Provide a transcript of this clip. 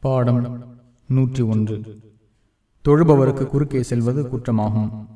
பாடம் நூற்றி ஒன்று. தொழுபவருக்கு குறுக்கே செல்வது குற்றமாகும்.